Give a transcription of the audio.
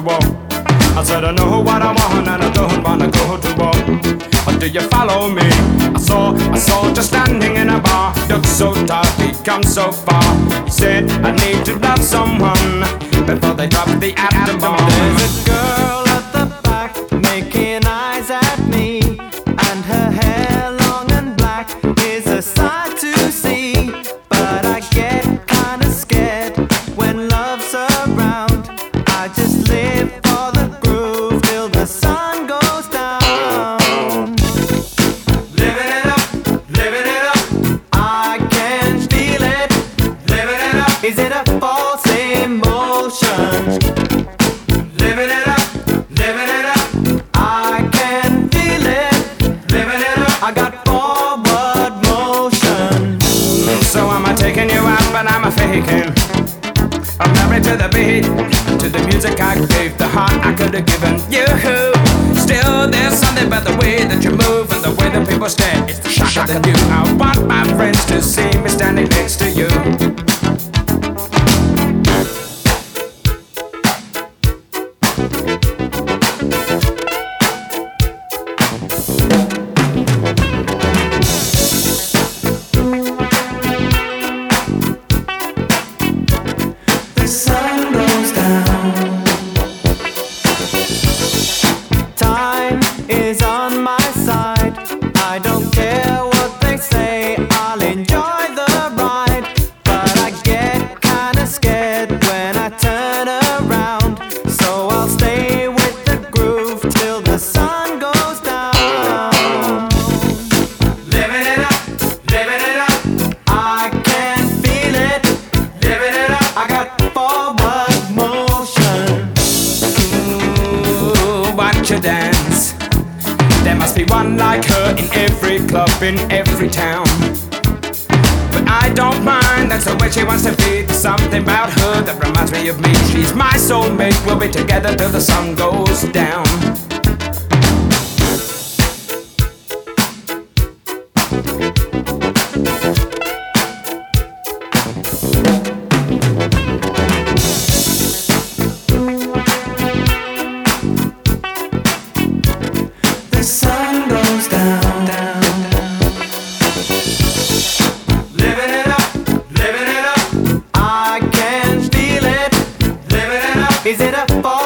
to. I said I know what I want and I don't wanna go to war. But do you follow me? I saw, I soldier standing in a bar. Looked so tough, he come so far. He said I need to Still, there's something about the way that you move and the way that people stare. It's the shocker than you. I want is must be one like her in every club in every town. But I don't mind, that's the way she wants to be. There's something about her that reminds me of me. She's my soulmate, we'll be together till the sun goes down. Is it a fall?